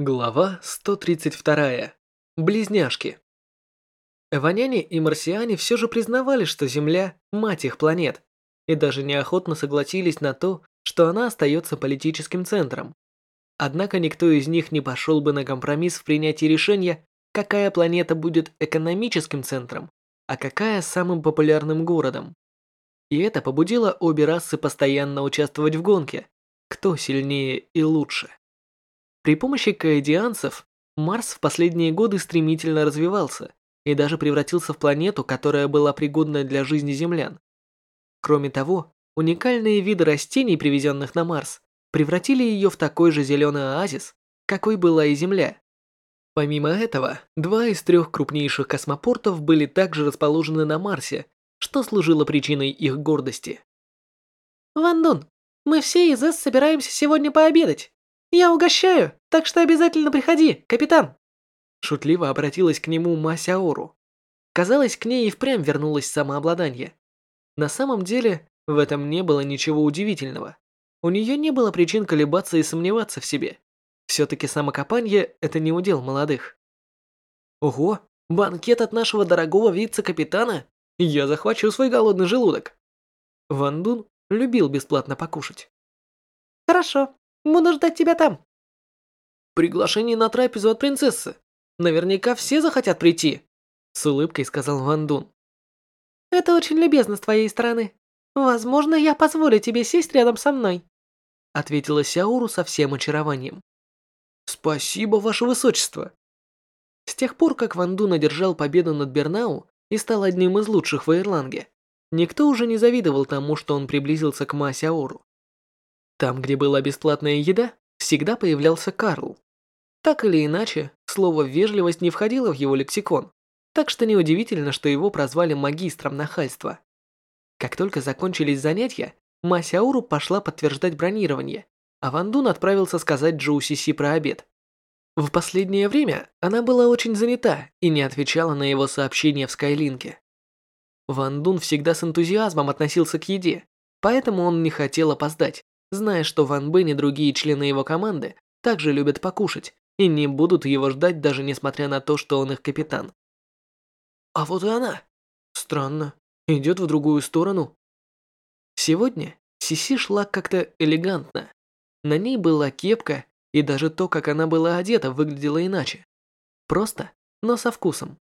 Глава 132. Близняшки. Эваняне и марсиане все же признавали, что Земля – мать их планет, и даже неохотно согласились на то, что она остается политическим центром. Однако никто из них не пошел бы на компромисс в принятии решения, какая планета будет экономическим центром, а какая самым популярным городом. И это побудило обе расы постоянно участвовать в гонке, кто сильнее и лучше. При помощи каэдианцев Марс в последние годы стремительно развивался и даже превратился в планету, которая была пригодна для жизни землян. Кроме того, уникальные виды растений, привезенных на Марс, превратили ее в такой же зеленый оазис, какой была и Земля. Помимо этого, два из трех крупнейших космопортов были также расположены на Марсе, что служило причиной их гордости. «Ван Дун, мы все из С собираемся сегодня пообедать. «Я угощаю, так что обязательно приходи, капитан!» Шутливо обратилась к нему Масяору. Казалось, к ней и впрямь вернулось самообладание. На самом деле, в этом не было ничего удивительного. У нее не было причин колебаться и сомневаться в себе. Все-таки самокопанье – это не удел молодых. Ого, банкет от нашего дорогого вице-капитана? Я захвачу свой голодный желудок. Ван Дун любил бесплатно покушать. Хорошо, Буду ждать тебя там. Приглашение на трапезу от принцессы. Наверняка все захотят прийти, с улыбкой сказал Ван Дун. Это очень любезно с твоей стороны. Возможно, я позволю тебе сесть рядом со мной, ответила Сяуру со всем очарованием. Спасибо, ваше высочество. С тех пор, как Ван Дун одержал победу над Бернау и стал одним из лучших в Ирланге, никто уже не завидовал тому, что он приблизился к Ма Сяору. Там, где была бесплатная еда, всегда появлялся Карл. Так или иначе, слово «вежливость» не входило в его лексикон, так что неудивительно, что его прозвали магистром нахальства. Как только закончились занятия, Масяуру пошла подтверждать бронирование, а Ван Дун отправился сказать Джоу Сиси про обед. В последнее время она была очень занята и не отвечала на его сообщения в Скайлинке. Ван Дун всегда с энтузиазмом относился к еде, поэтому он не хотел опоздать зная, что Ван Бен и другие члены его команды также любят покушать и не будут его ждать даже несмотря на то, что он их капитан. А вот и она. Странно, идет в другую сторону. Сегодня Сиси шла как-то элегантно. На ней была кепка, и даже то, как она была одета, выглядело иначе. Просто, но со вкусом.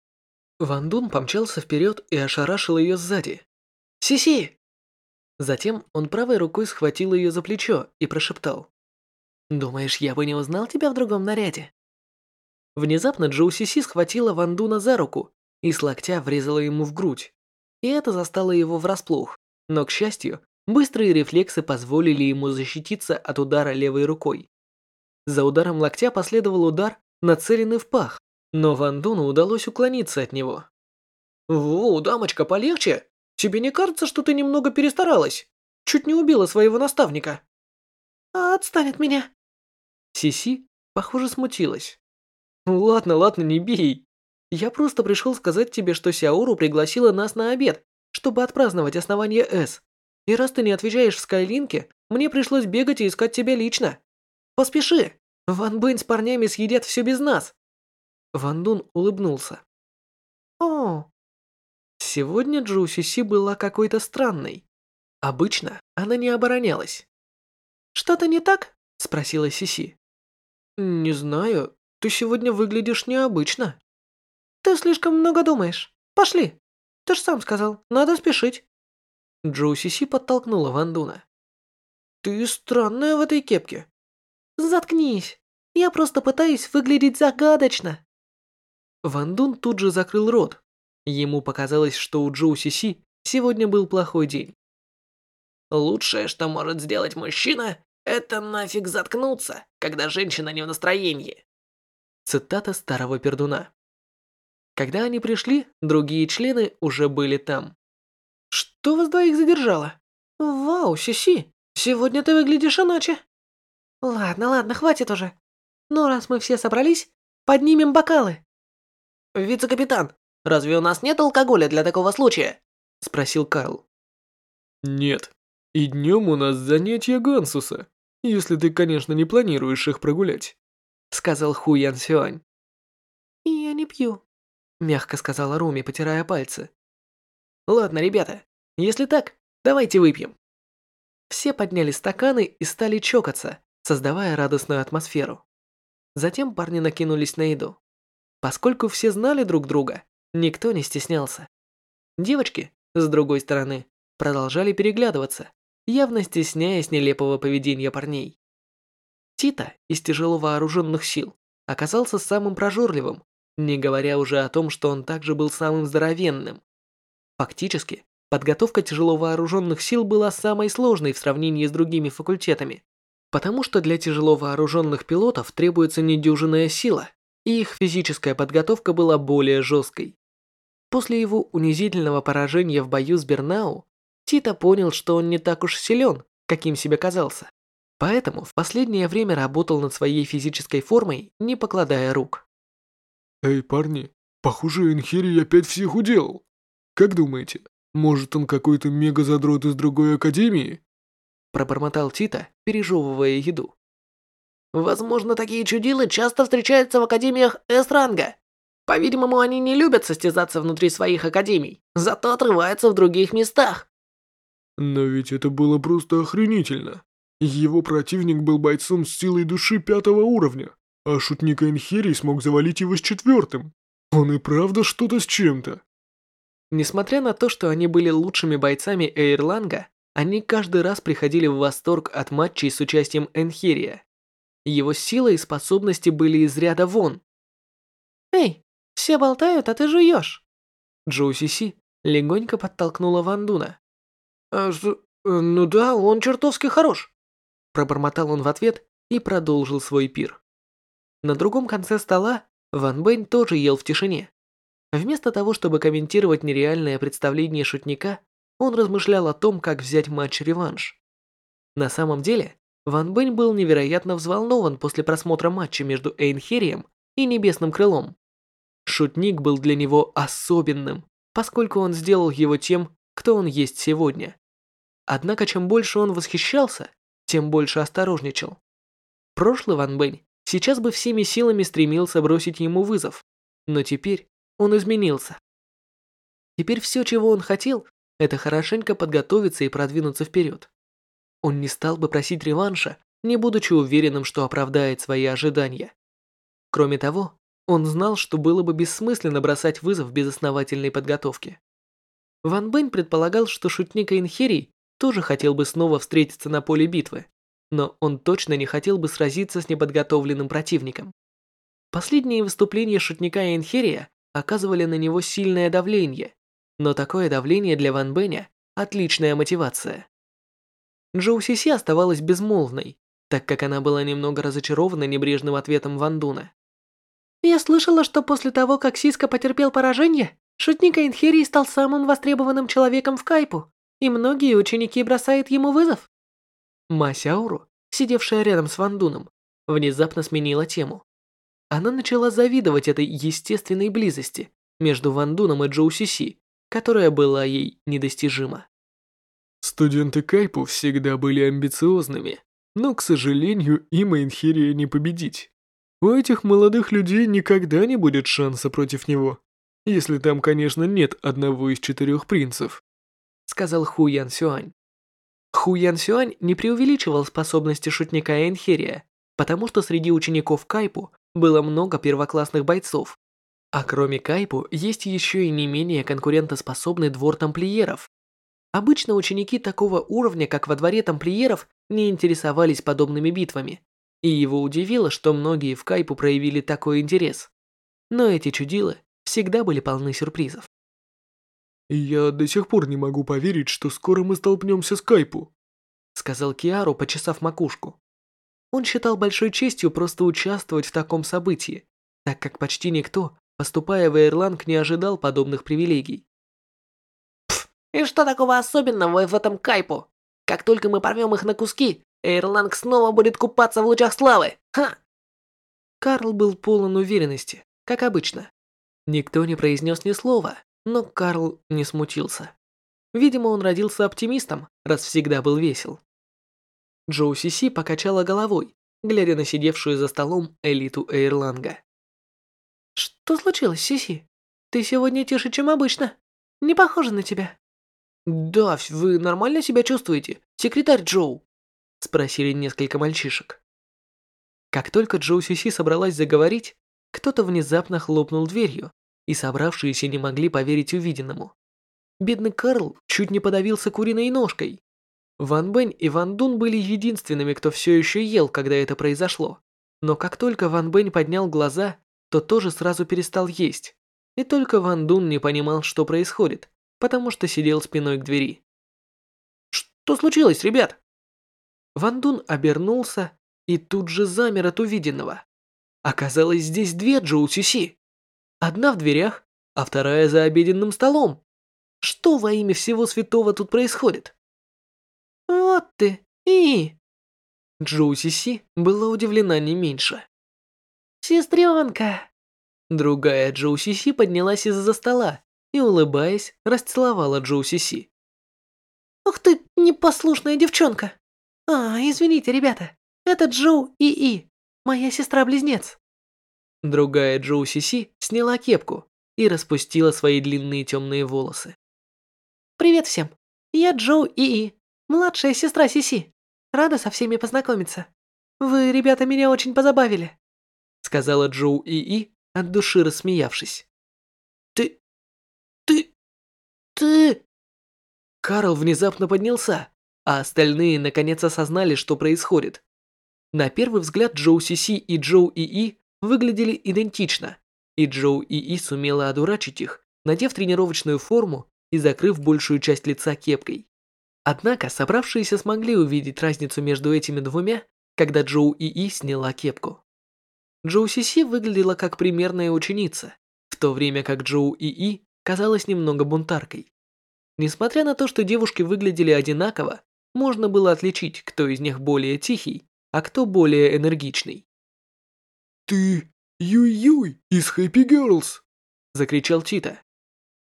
Ван Дун помчался вперед и ошарашил ее сзади. «Сиси, Затем он правой рукой схватил ее за плечо и прошептал. «Думаешь, я бы не узнал тебя в другом наряде?» Внезапно Джоу Сиси схватила Ван Дуна за руку и с локтя врезала ему в грудь. И это застало его врасплох, но, к счастью, быстрые рефлексы позволили ему защититься от удара левой рукой. За ударом локтя последовал удар, нацеленный в пах, но Ван Дуну удалось уклониться от него. «Во, дамочка, полегче!» Тебе не кажется, что ты немного перестаралась? Чуть не убила своего наставника. А отстань от меня. Сиси, похоже, смутилась. Ладно, ладно, не бей. Я просто пришел сказать тебе, что Сяору пригласила нас на обед, чтобы отпраздновать основание С. И раз ты не отвечаешь в Скайлинке, мне пришлось бегать и искать тебя лично. Поспеши. Ван Бэйн с парнями съедят все без нас. Ван Дун улыбнулся. О, Сегодня Джоу Сиси была какой-то странной. Обычно она не оборонялась. «Что-то не так?» – спросила Сиси. «Не знаю. Ты сегодня выглядишь необычно». «Ты слишком много думаешь. Пошли. Ты ж сам сказал, надо спешить». Джоу Сиси подтолкнула Вандуна. «Ты странная в этой кепке». «Заткнись. Я просто пытаюсь выглядеть загадочно». Вандун тут же закрыл рот, Ему показалось, что у Джоу Сиси сегодня был плохой день. Лучшее, что может сделать мужчина, это нафиг заткнуться, когда женщина не в настроении. Цитата старого пердуна. Когда они пришли, другие члены уже были там. Что вас двоих задержало? Вау, Сиси, сегодня ты выглядишь иначе. Ладно, ладно, хватит уже. Ну, раз мы все собрались, поднимем бокалы. Вице-капитан, Разве у нас нет алкоголя для такого случая?» – спросил Карл. «Нет. И днем у нас занятия Гансуса, если ты, конечно, не планируешь их прогулять». сказал Ху Ян Сюань. «Я не пью», — мягко сказала Руми, потирая пальцы. «Ладно, ребята, если так, давайте выпьем». Все подняли стаканы и стали чокаться, создавая радостную атмосферу. Затем парни накинулись на еду. Поскольку все знали друг друга, никто не стеснялся. Девочки, с другой стороны, продолжали переглядываться, явно стесняясь нелепого поведения парней. Тита из тяжело вооруженных сил оказался самым прожорливым, не говоря уже о том, что он также был самым здоровенным. Фактически, подготовка тяжело вооруженных сил была самой сложной в сравнении с другими факультетами, потому что для тяжело вооруженных пилотов требуется недюжинная сила, и их физическая подготовка была более жесткой. После его унизительного поражения в бою с Бернау, Тита понял, что он не так уж силен, каким себе казался. Поэтому в последнее время работал над своей физической формой, не покладая рук. Эй, парни, похоже, Энхири опять всех уделал. Как думаете, может он какой-то мега-задрот из другой академии? Пробормотал Тита, пережевывая еду. Возможно, такие чудилы часто встречаются в академиях С-ранга. По-видимому, они не любят состязаться внутри своих академий, зато отрываются в других местах. Но ведь это было просто охренительно. Его противник был бойцом с силой души пятого уровня, а шутник Энхерий смог завалить его с четвертым. Он и правда что-то с чем-то. Несмотря на то, что они были лучшими бойцами Эйрланга, они каждый раз приходили в восторг от матчей с участием Энхерия. Его сила и способности были из ряда вон. «Эй, все болтают, а ты жуешь!» Джоу Си легонько подтолкнула Вандуна. «А что? Ну да, он чертовски хорош!» Пробормотал он в ответ и продолжил свой пир. На другом конце стола Ван Бэнь тоже ел в тишине. Вместо того, чтобы комментировать нереальное представление шутника, он размышлял о том, как взять матч-реванш. На самом деле, Ван Бэнь был невероятно взволнован после просмотра матча между Эйнхерием и Небесным Крылом. Шутник был для него особенным, поскольку он сделал его тем, кто он есть сегодня. Однако чем больше он восхищался, тем больше осторожничал. Прошлый Ван Бэнь сейчас бы всеми силами стремился бросить ему вызов, но теперь он изменился. Теперь все, чего он хотел, это хорошенько подготовиться и продвинуться вперед. Он не стал бы просить реванша, не будучи уверенным, что оправдает свои ожидания. Кроме того, он знал, что было бы бессмысленно бросать вызов без основательной подготовки. Ван Бэнь предполагал, что шутник Инхерий тоже хотел бы снова встретиться на поле битвы, но он точно не хотел бы сразиться с неподготовленным противником. Последние выступления шутника Энхерия оказывали на него сильное давление, но такое давление для Ван Бэня – отличная мотивация. Джоу Сиси оставалась безмолвной, так как она была немного разочарована небрежным ответом Ван Дуна. «Я слышала, что после того, как Сиска потерпел поражение, шутник Эйнхерии стал самым востребованным человеком в Кайпу, и многие ученики бросают ему вызов». Ма Сяору, сидевшая рядом с Ван Дуном, внезапно сменила тему. Она начала завидовать этой естественной близости между Ван Дуном и Джоу Сиси, которая была ей недостижима. Студенты Кайпу всегда были амбициозными, но, к сожалению, им Инхирия не победить. У этих молодых людей никогда не будет шанса против него, если там, конечно, нет одного из четырех принцев, сказал Ху Ян Сюань. Ху Ян Сюань не преувеличивал способности шутника Энхерия, потому что среди учеников Кайпу было много первоклассных бойцов. А кроме Кайпу, есть еще и не менее конкурентоспособный двор тамплиеров. Обычно ученики такого уровня, как во дворе тамплиеров, не интересовались подобными битвами. И его удивило, что многие в Кайпу проявили такой интерес. Но эти чудилы всегда были полны сюрпризов. «Я до сих пор не могу поверить, что скоро мы столкнемся с Кайпу», сказал Киару, почесав макушку. Он считал большой честью просто участвовать в таком событии, так как почти никто, поступая в Эйрланг, не ожидал подобных привилегий. Пф, и что такого особенного в этом кайпу? Как только мы порвем их на куски, Эйрланг снова будет купаться в лучах славы. Ха! Карл был полон уверенности, как обычно. Никто не произнес ни слова, но Карл не смутился. Видимо, он родился оптимистом, раз всегда был весел. Джоу Сиси покачала головой, глядя на сидевшую за столом элиту Эйрланга. «Что случилось, Сиси? Ты сегодня тише, чем обычно. Не похоже на тебя». «Да, вы нормально себя чувствуете, секретарь Джоу?» Спросили несколько мальчишек. Как только Джоу Сиси собралась заговорить, кто-то внезапно хлопнул дверью, и собравшиеся не могли поверить увиденному. Бедный Карл чуть не подавился куриной ножкой. Ван Бэнь и Ван Дун были единственными, кто все еще ел, когда это произошло. Но как только Ван Бэнь поднял глаза, то тоже сразу перестал есть. И только Ван Дун не понимал, что происходит, потому что сидел спиной к двери. «Что случилось, ребят?» Ван Дун обернулся и тут же замер от увиденного. Оказалось, здесь две Джоу Сюси. Одна в дверях, а вторая за обеденным столом. Что во имя всего святого тут происходит? Вот ты, и... Джоу Сиси была удивлена не меньше. Сестренка. Другая Джоу Сиси поднялась из-за стола и, улыбаясь, расцеловала Джоу Сиси. Ух ты, непослушная девчонка. А, извините, ребята, это Джоу И-И, моя сестра-близнец. Другая Джоу Сиси сняла кепку и распустила свои длинные темные волосы. Привет всем, я Джоу И-И, младшая сестра Сиси. Рада со всеми познакомиться. Вы, ребята, меня очень позабавили. Сказала Джоу И-И, от души рассмеявшись. Ты... ты... ты... Карл внезапно поднялся, а остальные наконец осознали, что происходит. На первый взгляд Джоу Сиси и Джоу ИИ выглядели идентично, и Джоу ИИ сумела одурачить их, надев тренировочную форму и закрыв большую часть лица кепкой. Однако собравшиеся смогли увидеть разницу между этими двумя, когда Джоу ИИ сняла кепку. Джоу Сиси выглядела как примерная ученица, в то время как Джоу ИИ казалась немного бунтаркой. Несмотря на то, что девушки выглядели одинаково, можно было отличить, кто из них более тихий, а кто более энергичный. «Ты Юй-Юй из Happy Girls!» – закричал Чита.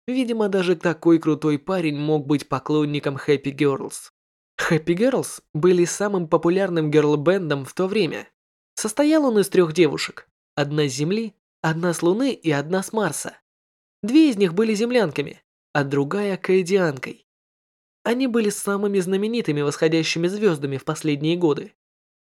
Видимо, даже такой крутой парень мог быть поклонником Happy Girls. Happy Girls были самым популярным герл-бендом в то время. Состоял он из трех девушек. Одна с Земли, одна с Луны и одна с Марса. Две из них были землянками, а другая – каэдианкой. Они были самыми знаменитыми восходящими звездами в последние годы.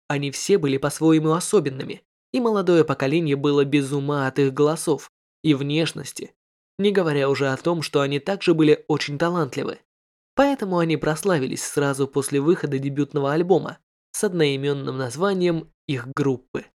Они все были по-своему особенными, и молодое поколение было без ума от их голосов и внешности, не говоря уже о том, что они также были очень талантливы. Поэтому они прославились сразу после выхода дебютного альбома с одноименным названием их группы.